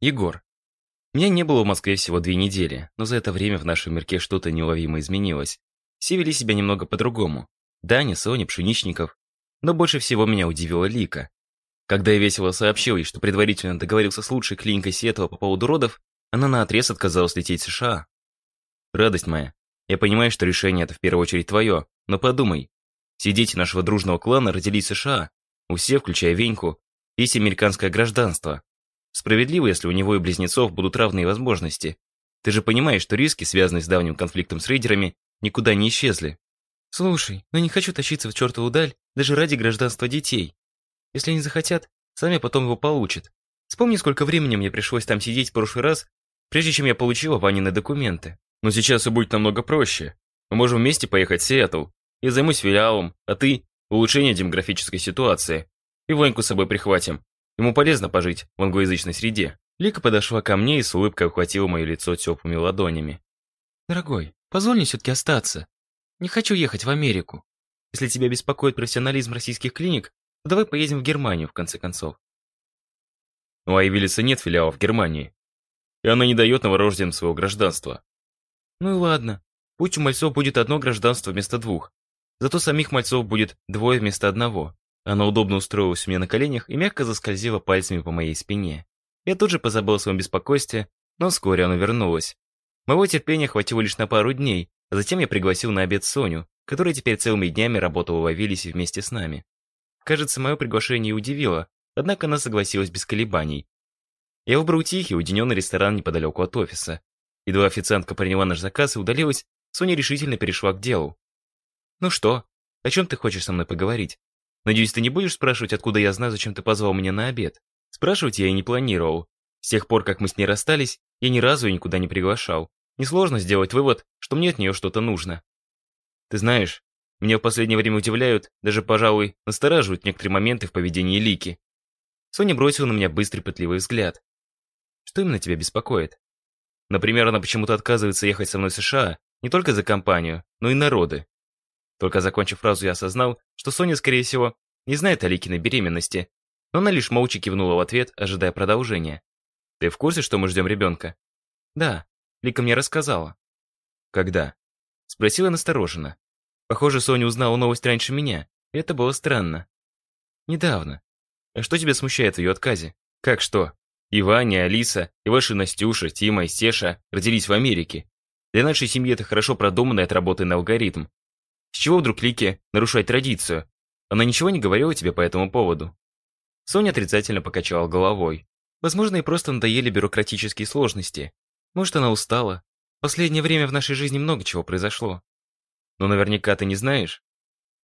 Егор. Меня не было в Москве всего две недели, но за это время в нашем мирке что-то неуловимо изменилось. Все вели себя немного по-другому. Даня, Соня, Пшеничников. Но больше всего меня удивила Лика. Когда я весело сообщил ей, что предварительно договорился с лучшей клиникой Сиэтла по поводу родов, она наотрез отказалась лететь в США. Радость моя, я понимаю, что решение это в первую очередь твое, но подумай. Все дети нашего дружного клана родились в США. У всех, включая Веньку, есть американское гражданство. Справедливо, если у него и близнецов будут равные возможности. Ты же понимаешь, что риски, связанные с давним конфликтом с рейдерами, никуда не исчезли. Слушай, ну не хочу тащиться в чертову даль даже ради гражданства детей. Если они захотят, сами потом его получат. Вспомни, сколько времени мне пришлось там сидеть в прошлый раз, прежде чем я получила Ванины документы. Но сейчас все будет намного проще. Мы можем вместе поехать в Сиэтл. Я займусь филиалом, а ты – улучшение демографической ситуации. И Ваньку с собой прихватим. Ему полезно пожить в англоязычной среде. Лика подошла ко мне и с улыбкой охватила мое лицо теплыми ладонями. Дорогой, позволь мне все-таки остаться. Не хочу ехать в Америку. Если тебя беспокоит профессионализм российских клиник, то давай поедем в Германию, в конце концов. У Айвилиса нет филиала в Германии. И она не дает новорожденным своего гражданства. Ну и ладно. Пусть у мальцов будет одно гражданство вместо двух. Зато самих мальцов будет двое вместо одного. Она удобно устроилась у меня на коленях и мягко заскользила пальцами по моей спине. Я тут же позабыл о своем беспокойстве, но вскоре оно вернулось. Моего терпения хватило лишь на пару дней, а затем я пригласил на обед Соню, которая теперь целыми днями работала в Авилисе вместе с нами. Кажется, мое приглашение удивило, однако она согласилась без колебаний. Я выбрал тихий, уединенный ресторан неподалеку от офиса. Едва официантка приняла наш заказ и удалилась, Соня решительно перешла к делу. «Ну что, о чем ты хочешь со мной поговорить? Надеюсь, ты не будешь спрашивать, откуда я знаю, зачем ты позвал меня на обед? Спрашивать я и не планировал. С тех пор, как мы с ней расстались, я ни разу ее никуда не приглашал. Несложно сделать вывод, что мне от нее что-то нужно. Ты знаешь, меня в последнее время удивляют, даже, пожалуй, настораживают некоторые моменты в поведении Лики. Соня бросила на меня быстрый пытливый взгляд. Что именно тебя беспокоит? Например, она почему-то отказывается ехать со мной в США не только за компанию, но и народы. Только закончив фразу, я осознал, что Соня, скорее всего, не знает о Ликиной беременности, но она лишь молча кивнула в ответ, ожидая продолжения. «Ты в курсе, что мы ждем ребенка?» «Да, Лика мне рассказала». «Когда?» Спросила настороженно. Похоже, Соня узнала новость раньше меня, и это было странно. «Недавно. А что тебя смущает в ее отказе?» «Как что? И Ваня, Алиса, и ваши Настюша, Тима и Стеша родились в Америке. Для нашей семьи это хорошо продуманный отработанный алгоритм. С чего вдруг Лике нарушать традицию? Она ничего не говорила тебе по этому поводу?» Соня отрицательно покачала головой. Возможно, и просто надоели бюрократические сложности. Может, она устала. В последнее время в нашей жизни много чего произошло. Но наверняка ты не знаешь?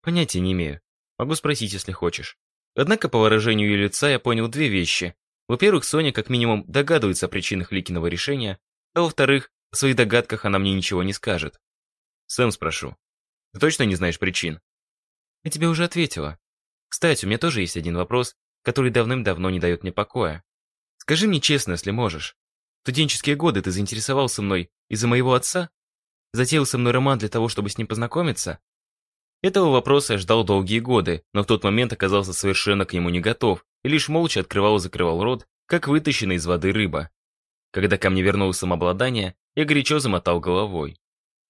Понятия не имею. Могу спросить, если хочешь. Однако по выражению ее лица я понял две вещи. Во-первых, Соня как минимум догадывается о причинах Ликиного решения, а во-вторых, о своих догадках она мне ничего не скажет. Сэм спрошу. Ты точно не знаешь причин? Я тебе уже ответила. Кстати, у меня тоже есть один вопрос, который давным-давно не дает мне покоя. Скажи мне честно, если можешь. В студенческие годы ты заинтересовался мной из-за моего отца? Затеял со мной роман для того, чтобы с ним познакомиться? Этого вопроса я ждал долгие годы, но в тот момент оказался совершенно к нему не готов и лишь молча открывал и закрывал рот, как вытащенный из воды рыба. Когда ко мне вернулось самообладание, я горячо замотал головой.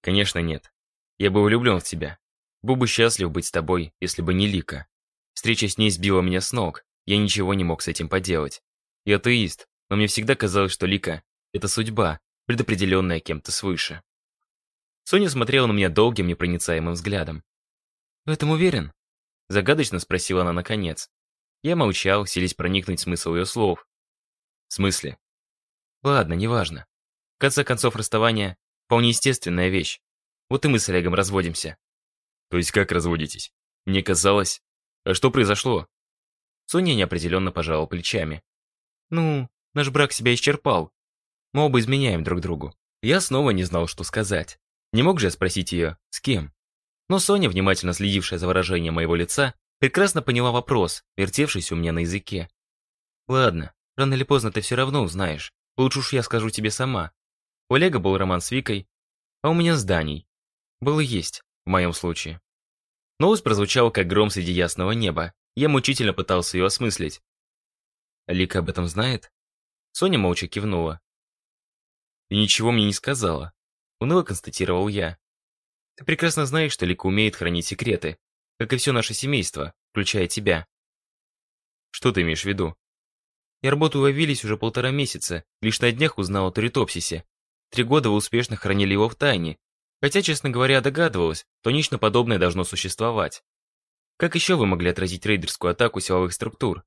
Конечно, нет. Я был влюблен в тебя. Был бы счастлив быть с тобой, если бы не Лика. Встреча с ней сбила меня с ног. Я ничего не мог с этим поделать. Я атеист, но мне всегда казалось, что Лика — это судьба, предопределенная кем-то свыше. Соня смотрела на меня долгим, непроницаемым взглядом. «В этом уверен?» Загадочно спросила она наконец. Я молчал, селись проникнуть в смысл ее слов. «В смысле?» «Ладно, неважно. В конце концов, расставание — вполне естественная вещь. Вот и мы с Олегом разводимся». «То есть как разводитесь? Мне казалось... А что произошло?» Соня неопределенно пожала плечами. «Ну, наш брак себя исчерпал. Мы оба изменяем друг другу». Я снова не знал, что сказать. Не мог же я спросить ее, с кем? Но Соня, внимательно следившая за выражением моего лица, прекрасно поняла вопрос, вертевшийся у меня на языке. «Ладно, рано или поздно ты все равно узнаешь. Лучше уж я скажу тебе сама. У Олега был роман с Викой, а у меня с Даней. Было есть, в моем случае». Новость прозвучала, как гром среди ясного неба. Я мучительно пытался ее осмыслить. Лика об этом знает? Соня молча кивнула. И ничего мне не сказала. Уныло констатировал я. Ты прекрасно знаешь, что Лика умеет хранить секреты, как и все наше семейство, включая тебя. Что ты имеешь в виду? Я работаю в Авилис уже полтора месяца, лишь на днях узнал о Туритопсисе. Три года вы успешно хранили его в тайне, хотя, честно говоря, догадывалась, что нечто подобное должно существовать. Как еще вы могли отразить рейдерскую атаку силовых структур?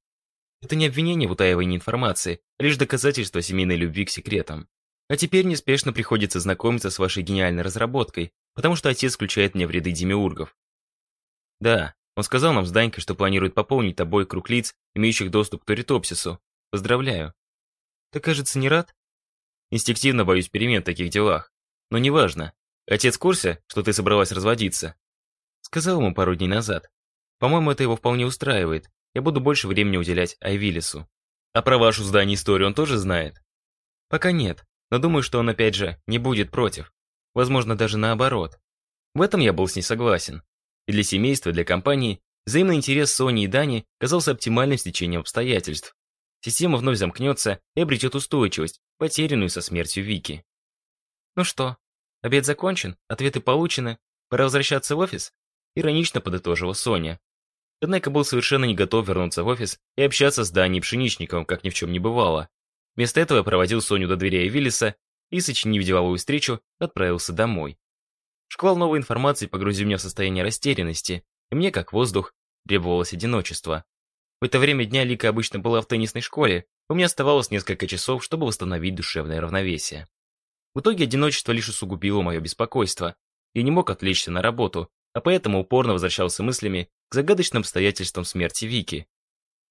Это не обвинение в утаивании информации, а лишь доказательство семейной любви к секретам. А теперь неспешно приходится знакомиться с вашей гениальной разработкой, потому что отец включает меня в ряды демиургов. Да, он сказал нам с Данькой, что планирует пополнить тобой круг лиц, имеющих доступ к Торитопсису. Поздравляю. Ты, кажется, не рад? Инстинктивно боюсь перемен в таких делах. Но неважно. Отец в курсе, что ты собралась разводиться? Сказал ему пару дней назад. По-моему, это его вполне устраивает, я буду больше времени уделять Айвилису. А про вашу здание историю он тоже знает? Пока нет, но думаю, что он опять же не будет против. Возможно, даже наоборот. В этом я был с ней согласен. И для семейства, и для компании взаимный интерес Сони и Дани казался оптимальным стечением обстоятельств. Система вновь замкнется и обретет устойчивость, потерянную со смертью Вики. Ну что, обед закончен, ответы получены, пора возвращаться в офис? Иронично подытожила Соня. Однако был совершенно не готов вернуться в офис и общаться с Даней Пшеничниковым, как ни в чем не бывало. Вместо этого я проводил Соню до дверей Виллиса и, сочинив деловую встречу, отправился домой. Шквал новой информации погрузил меня в состояние растерянности, и мне, как воздух, требовалось одиночество. В это время дня Лика обычно была в теннисной школе, у меня оставалось несколько часов, чтобы восстановить душевное равновесие. В итоге одиночество лишь усугубило мое беспокойство. Я не мог отвлечься на работу, а поэтому упорно возвращался мыслями к загадочным обстоятельствам смерти Вики.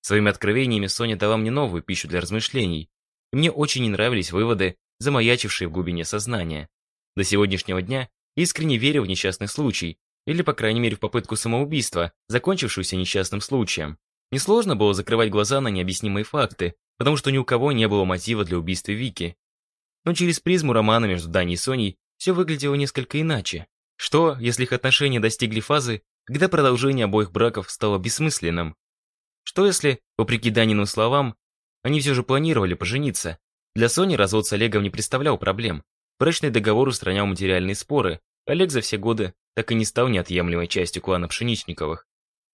Своими откровениями Соня дала мне новую пищу для размышлений, и мне очень не нравились выводы, замаячившие в глубине сознания. До сегодняшнего дня искренне верю в несчастный случай, или, по крайней мере, в попытку самоубийства, закончившуюся несчастным случаем. Несложно было закрывать глаза на необъяснимые факты, потому что ни у кого не было мотива для убийства Вики. Но через призму романа между Даней и Соней все выглядело несколько иначе. Что, если их отношения достигли фазы, когда продолжение обоих браков стало бессмысленным? Что если, вопреки Даниным словам, они все же планировали пожениться? Для Сони развод с Олегом не представлял проблем. Брачный договор устранял материальные споры. Олег за все годы так и не стал неотъемлемой частью клана Пшеничниковых.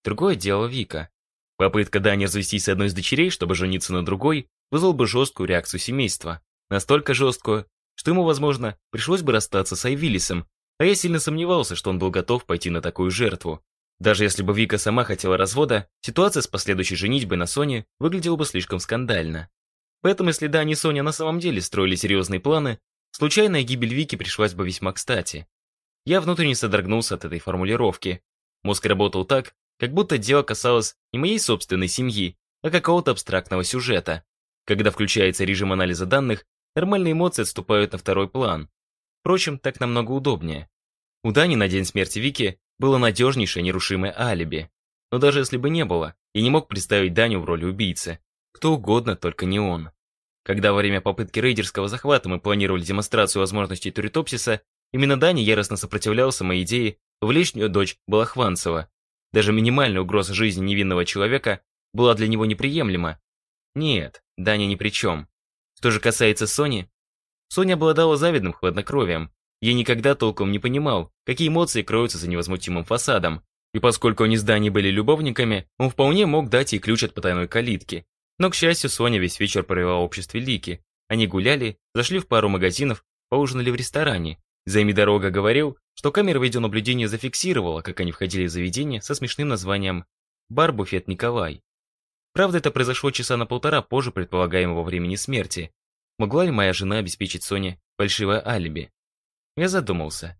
Другое дело Вика. Попытка Дани развестись с одной из дочерей, чтобы жениться на другой, вызвал бы жесткую реакцию семейства. Настолько жесткую, что ему, возможно, пришлось бы расстаться с Айвилисом, а я сильно сомневался, что он был готов пойти на такую жертву. Даже если бы Вика сама хотела развода, ситуация с последующей женитьбой на Соне выглядела бы слишком скандально. Поэтому, если Дани и Соня на самом деле строили серьезные планы, случайная гибель Вики пришлась бы весьма кстати. Я внутренне содрогнулся от этой формулировки. Мозг работал так, как будто дело касалось не моей собственной семьи, а какого-то абстрактного сюжета. Когда включается режим анализа данных, нормальные эмоции отступают на второй план. Впрочем, так намного удобнее. У Дани на день смерти Вики было надежнейшее нерушимое алиби. Но даже если бы не было, я не мог представить Даню в роли убийцы. Кто угодно, только не он. Когда во время попытки рейдерского захвата мы планировали демонстрацию возможностей Туритопсиса, именно Даня яростно сопротивлялся моей идее влечь в нее дочь Балахванцева. Даже минимальная угроза жизни невинного человека была для него неприемлема. Нет, Даня ни при чем. Что же касается Сони, Соня обладала завидным хладнокровием. Я никогда толком не понимал, какие эмоции кроются за невозмутимым фасадом. И поскольку они с Даней были любовниками, он вполне мог дать ей ключ от потайной калитки. Но, к счастью, Соня весь вечер провела в обществе Лики. Они гуляли, зашли в пару магазинов, поужинали в ресторане. Займи дорога говорил, что камера видеонаблюдения зафиксировала, как они входили в заведение со смешным названием «Бар-буфет Николай». Правда, это произошло часа на полтора позже предполагаемого времени смерти, Могла ли моя жена обеспечить Соне фальшивое алиби? Я задумался.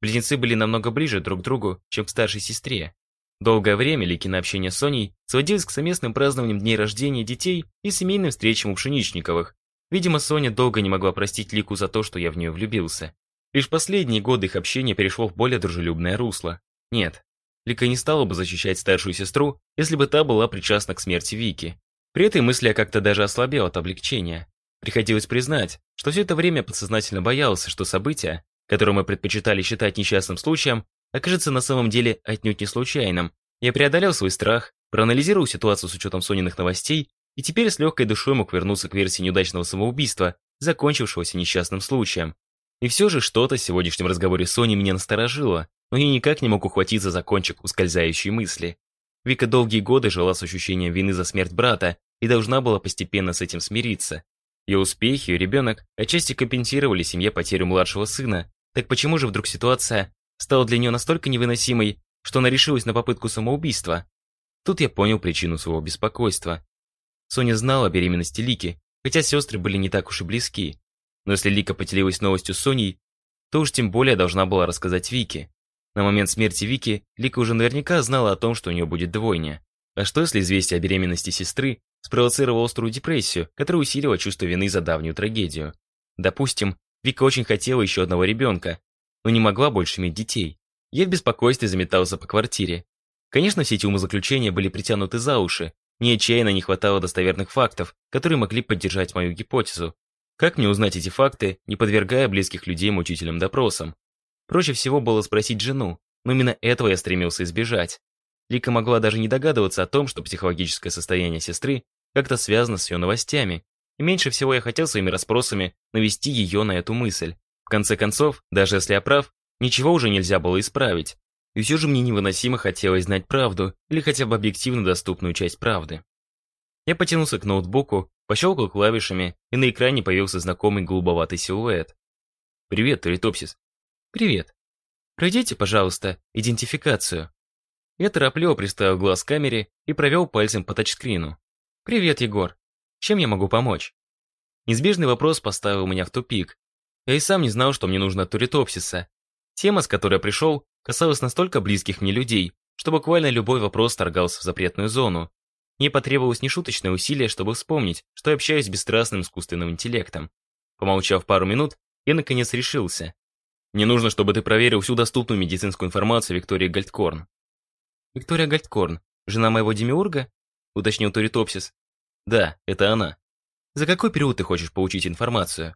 Близнецы были намного ближе друг к другу, чем к старшей сестре. Долгое время Ликино общение с Соней сводилось к совместным празднованиям дней рождения детей и семейным встречам у Пшеничниковых. Видимо, Соня долго не могла простить Лику за то, что я в нее влюбился. Лишь последние годы их общения перешло в более дружелюбное русло. Нет, Лика не стала бы защищать старшую сестру, если бы та была причастна к смерти Вики. При этой мысли я как-то даже ослабел от облегчения. Приходилось признать, что все это время подсознательно боялся, что событие, которое мы предпочитали считать несчастным случаем, окажется на самом деле отнюдь не случайным. Я преодолел свой страх, проанализировал ситуацию с учетом Сониных новостей И теперь с легкой душой мог вернуться к версии неудачного самоубийства, закончившегося несчастным случаем. И все же что-то в сегодняшнем разговоре с Соней меня насторожило, но я никак не мог ухватиться за кончик ускользающей мысли. Вика долгие годы жила с ощущением вины за смерть брата и должна была постепенно с этим смириться. Ее успехи и ребенок отчасти компенсировали семье потерю младшего сына, так почему же вдруг ситуация стала для нее настолько невыносимой, что она решилась на попытку самоубийства? Тут я понял причину своего беспокойства. Соня знала о беременности Лики, хотя сестры были не так уж и близки. Но если Лика поделилась новостью с Соней, то уж тем более должна была рассказать Вике. На момент смерти Вики Лика уже наверняка знала о том, что у нее будет двойня. А что если известие о беременности сестры спровоцировало острую депрессию, которая усилила чувство вины за давнюю трагедию? Допустим, Вика очень хотела еще одного ребенка, но не могла больше иметь детей. Я в беспокойстве заметался по квартире. Конечно, все эти умозаключения были притянуты за уши. Мне отчаянно не хватало достоверных фактов, которые могли поддержать мою гипотезу. Как мне узнать эти факты, не подвергая близких людей мучительным допросам? Проще всего было спросить жену, но именно этого я стремился избежать. Лика могла даже не догадываться о том, что психологическое состояние сестры как-то связано с ее новостями, и меньше всего я хотел своими расспросами навести ее на эту мысль. В конце концов, даже если я прав, ничего уже нельзя было исправить. И все же мне невыносимо хотелось знать правду или хотя бы объективно доступную часть правды. Я потянулся к ноутбуку, пощелкал клавишами, и на экране появился знакомый голубоватый силуэт. «Привет, Туритопсис». «Привет. Пройдите, пожалуйста, идентификацию». Я торопливо приставил глаз к камере и провел пальцем по тачскрину. «Привет, Егор. Чем я могу помочь?» Неизбежный вопрос поставил меня в тупик. Я и сам не знал, что мне нужно от Туритопсиса. Тема, с которой я пришел, касалась настолько близких мне людей, что буквально любой вопрос торгался в запретную зону. Мне потребовалось нешуточное усилие, чтобы вспомнить, что я общаюсь с бесстрастным искусственным интеллектом. Помолчав пару минут, я наконец решился. Мне нужно, чтобы ты проверил всю доступную медицинскую информацию Виктории Гальдкорн. Виктория Гальдкорн, жена моего демиурга? Уточнил Туритопсис. Да, это она. За какой период ты хочешь получить информацию?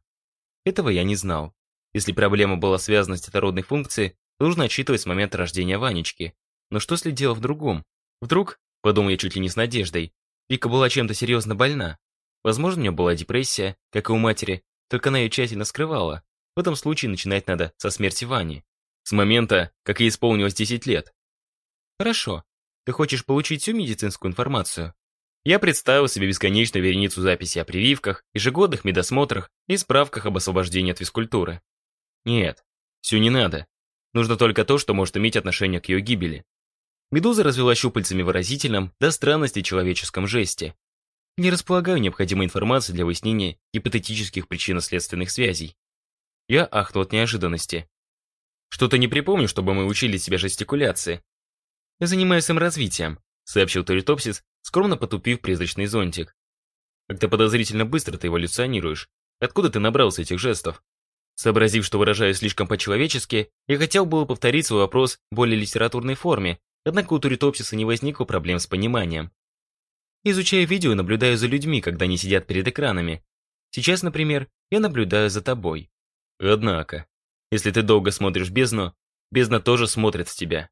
Этого я не знал. Если проблема была связана с детородной функцией, нужно отсчитывать с момента рождения Ванечки. Но что если дело в другом? Вдруг, подумал я чуть ли не с надеждой, Вика была чем-то серьезно больна. Возможно, у нее была депрессия, как и у матери, только она ее тщательно скрывала. В этом случае начинать надо со смерти Вани. С момента, как ей исполнилось 10 лет. Хорошо. Ты хочешь получить всю медицинскую информацию? Я представил себе бесконечную вереницу записей о прививках, ежегодных медосмотрах и справках об освобождении от физкультуры. Нет, все не надо. Нужно только то, что может иметь отношение к ее гибели. Медуза развела щупальцами выразительном, до странности человеческом жесте. Не располагаю необходимой информацией для выяснения гипотетических причинно-следственных связей. Я ахнул от неожиданности. Что-то не припомню, чтобы мы учили себя жестикуляции. Я занимаюсь саморазвитием, сообщил Торитопсис, скромно потупив призрачный зонтик. Как-то подозрительно быстро ты эволюционируешь. Откуда ты набрался этих жестов? Сообразив, что выражаюсь слишком по-человечески, я хотел было повторить свой вопрос в более литературной форме, однако у Туритопсиса не возникло проблем с пониманием. Изучаю видео наблюдаю за людьми, когда они сидят перед экранами. Сейчас, например, я наблюдаю за тобой. Однако, если ты долго смотришь бездну, бездна тоже смотрит в тебя.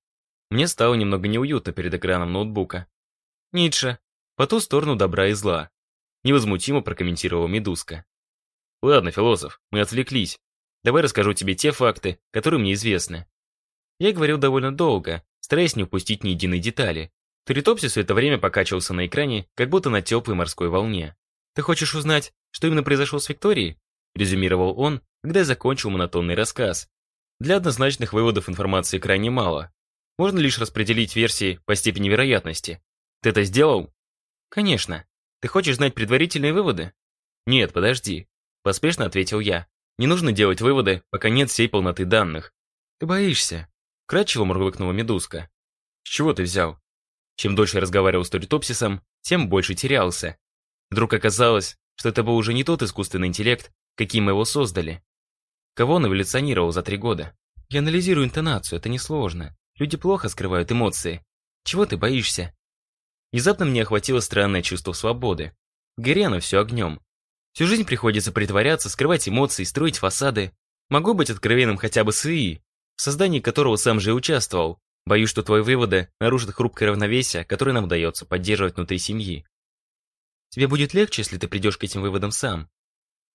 Мне стало немного неуютно перед экраном ноутбука. Ницше. По ту сторону добра и зла. Невозмутимо прокомментировала Медузка. Ладно, философ, мы отвлеклись. Давай расскажу тебе те факты, которые мне известны. Я говорил довольно долго, стараясь не упустить ни единой детали. Туритопсис все это время покачивался на экране, как будто на теплой морской волне. «Ты хочешь узнать, что именно произошло с Викторией?» Резюмировал он, когда я закончил монотонный рассказ. Для однозначных выводов информации крайне мало. Можно лишь распределить версии по степени вероятности. Ты это сделал? Конечно. Ты хочешь знать предварительные выводы? Нет, подожди. Поспешно ответил я. Не нужно делать выводы, пока нет всей полноты данных. Ты боишься? Кратчево мурлыкнула медузка. С чего ты взял? Чем дольше я разговаривал с Торитопсисом, тем больше терялся. Вдруг оказалось, что это был уже не тот искусственный интеллект, каким его создали. Кого он эволюционировал за три года? Я анализирую интонацию, это несложно. Люди плохо скрывают эмоции. Чего ты боишься? Внезапно мне охватило странное чувство свободы. Горе все огнем. Всю жизнь приходится притворяться, скрывать эмоции, строить фасады. Могу быть откровенным хотя бы с ИИ, в создании которого сам же и участвовал. Боюсь, что твои выводы нарушат хрупкое равновесие, которое нам удается поддерживать внутри семьи. Тебе будет легче, если ты придешь к этим выводам сам.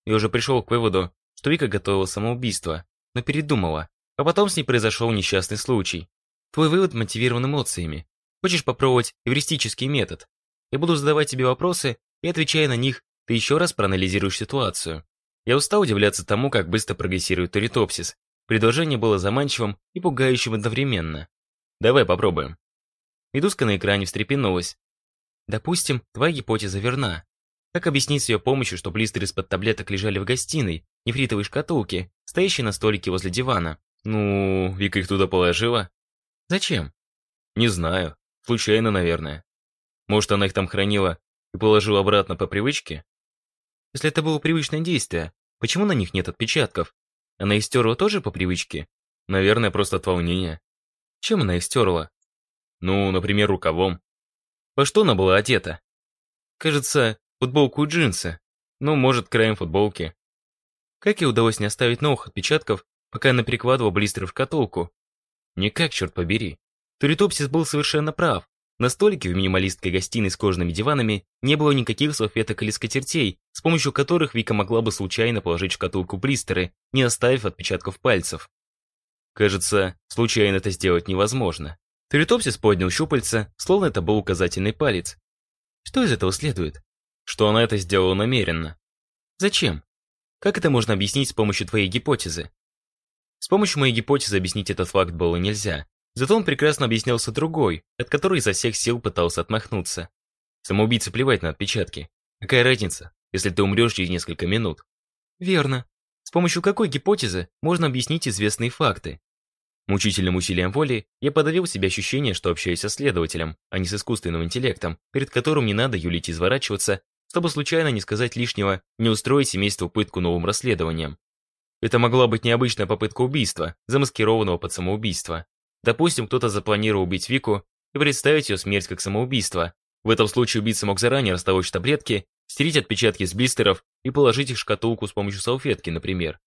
Я уже пришел к выводу, что Вика готовила самоубийство, но передумала. А потом с ней произошел несчастный случай. Твой вывод мотивирован эмоциями. Хочешь попробовать эвристический метод? Я буду задавать тебе вопросы, и отвечая на них, ты еще раз проанализируешь ситуацию. Я устал удивляться тому, как быстро прогрессирует туритопсис. Предложение было заманчивым и пугающим одновременно. Давай попробуем. Медузка на экране встрепенулась. Допустим, твоя гипотеза верна. Как объяснить с ее помощью, что блистеры из-под таблеток лежали в гостиной, нефритовой шкатулке, стоящей на столике возле дивана? Ну, Вика их туда положила. Зачем? Не знаю. Случайно, наверное. Может, она их там хранила и положила обратно по привычке? Если это было привычное действие, почему на них нет отпечатков? Она их стерла тоже по привычке? Наверное, просто от волнения. Чем она их стерла? Ну, например, рукавом. Во что она была одета? Кажется, футболку и джинсы. Ну, может, краем футболки. Как ей удалось не оставить новых отпечатков, пока она перекладывала блистеры в шкатулку? Никак, черт побери. Туритопсис был совершенно прав. На столике в минималистской гостиной с кожаными диванами не было никаких салфеток или скатертей, с помощью которых Вика могла бы случайно положить в шкатулку блистеры, не оставив отпечатков пальцев. Кажется, случайно это сделать невозможно. Туритопсис поднял щупальца, словно это был указательный палец. Что из этого следует? Что она это сделала намеренно. Зачем? Как это можно объяснить с помощью твоей гипотезы? С помощью моей гипотезы объяснить этот факт было нельзя. Зато он прекрасно объяснялся другой, от которой изо всех сил пытался отмахнуться. Самоубийце плевать на отпечатки. Какая разница, если ты умрешь через несколько минут? Верно. С помощью какой гипотезы можно объяснить известные факты? Мучительным усилием воли я подавил себе ощущение, что общаюсь со следователем, а не с искусственным интеллектом, перед которым не надо юлить и изворачиваться, чтобы случайно не сказать лишнего, не устроить семейству пытку новым расследованием. Это могла быть необычная попытка убийства, замаскированного под самоубийство. Допустим, кто-то запланировал убить Вику и представить ее смерть как самоубийство. В этом случае убийца мог заранее растолочь таблетки, стереть отпечатки с блистеров и положить их в шкатулку с помощью салфетки, например.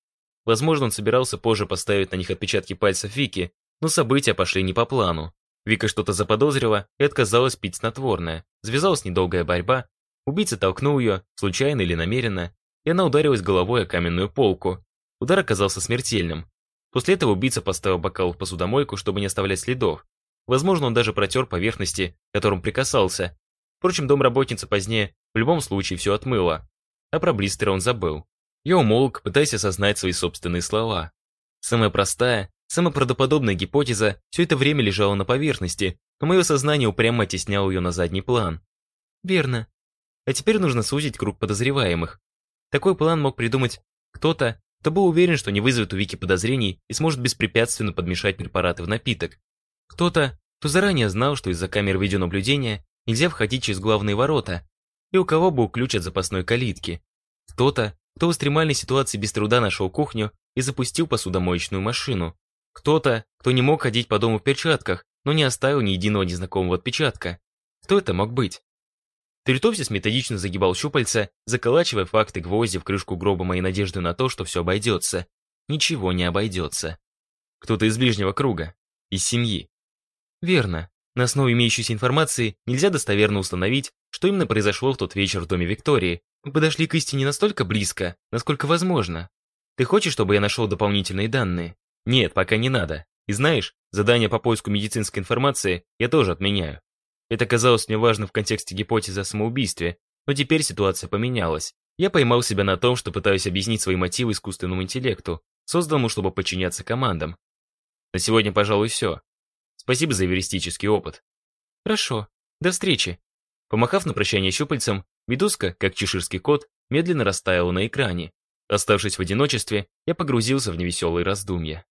Возможно, он собирался позже поставить на них отпечатки пальцев Вики, но события пошли не по плану. Вика что-то заподозрила и отказалась пить снотворное. Завязалась недолгая борьба. Убийца толкнул ее, случайно или намеренно, и она ударилась головой о каменную полку. Удар оказался смертельным. После этого убийца поставил бокал в посудомойку, чтобы не оставлять следов. Возможно, он даже протер поверхности, к которым прикасался. Впрочем, домработница позднее в любом случае все отмыла. А про блистеры он забыл. Я умолк, пытаясь осознать свои собственные слова. Самая простая, самая правдоподобная гипотеза все это время лежала на поверхности, но мое сознание упрямо оттесняло ее на задний план. Верно. А теперь нужно сузить круг подозреваемых. Такой план мог придумать кто-то, кто был уверен, что не вызовет у Вики подозрений и сможет беспрепятственно подмешать препараты в напиток. Кто-то, кто заранее знал, что из-за камер видеонаблюдения нельзя входить через главные ворота, и у кого был ключ от запасной калитки. Кто-то, кто в экстремальной ситуации без труда нашел кухню и запустил посудомоечную машину. Кто-то, кто не мог ходить по дому в перчатках, но не оставил ни единого незнакомого отпечатка. Кто это мог быть? Тритопсис методично загибал щупальца, заколачивая факты гвозди в крышку гроба моей надежды на то, что все обойдется. Ничего не обойдется. Кто-то из ближнего круга. Из семьи. Верно. На основе имеющейся информации нельзя достоверно установить, что именно произошло в тот вечер в доме Виктории. Мы подошли к истине настолько близко, насколько возможно. Ты хочешь, чтобы я нашел дополнительные данные? Нет, пока не надо. И знаешь, задание по поиску медицинской информации я тоже отменяю. Это казалось мне важным в контексте гипотезы о самоубийстве, но теперь ситуация поменялась. Я поймал себя на том, что пытаюсь объяснить свои мотивы искусственному интеллекту, созданному, чтобы подчиняться командам. На сегодня, пожалуй, все. Спасибо за эвристический опыт. Хорошо. До встречи. Помахав на прощание щупальцем, медузка, как чеширский кот, медленно растаяла на экране. Оставшись в одиночестве, я погрузился в невеселые раздумья.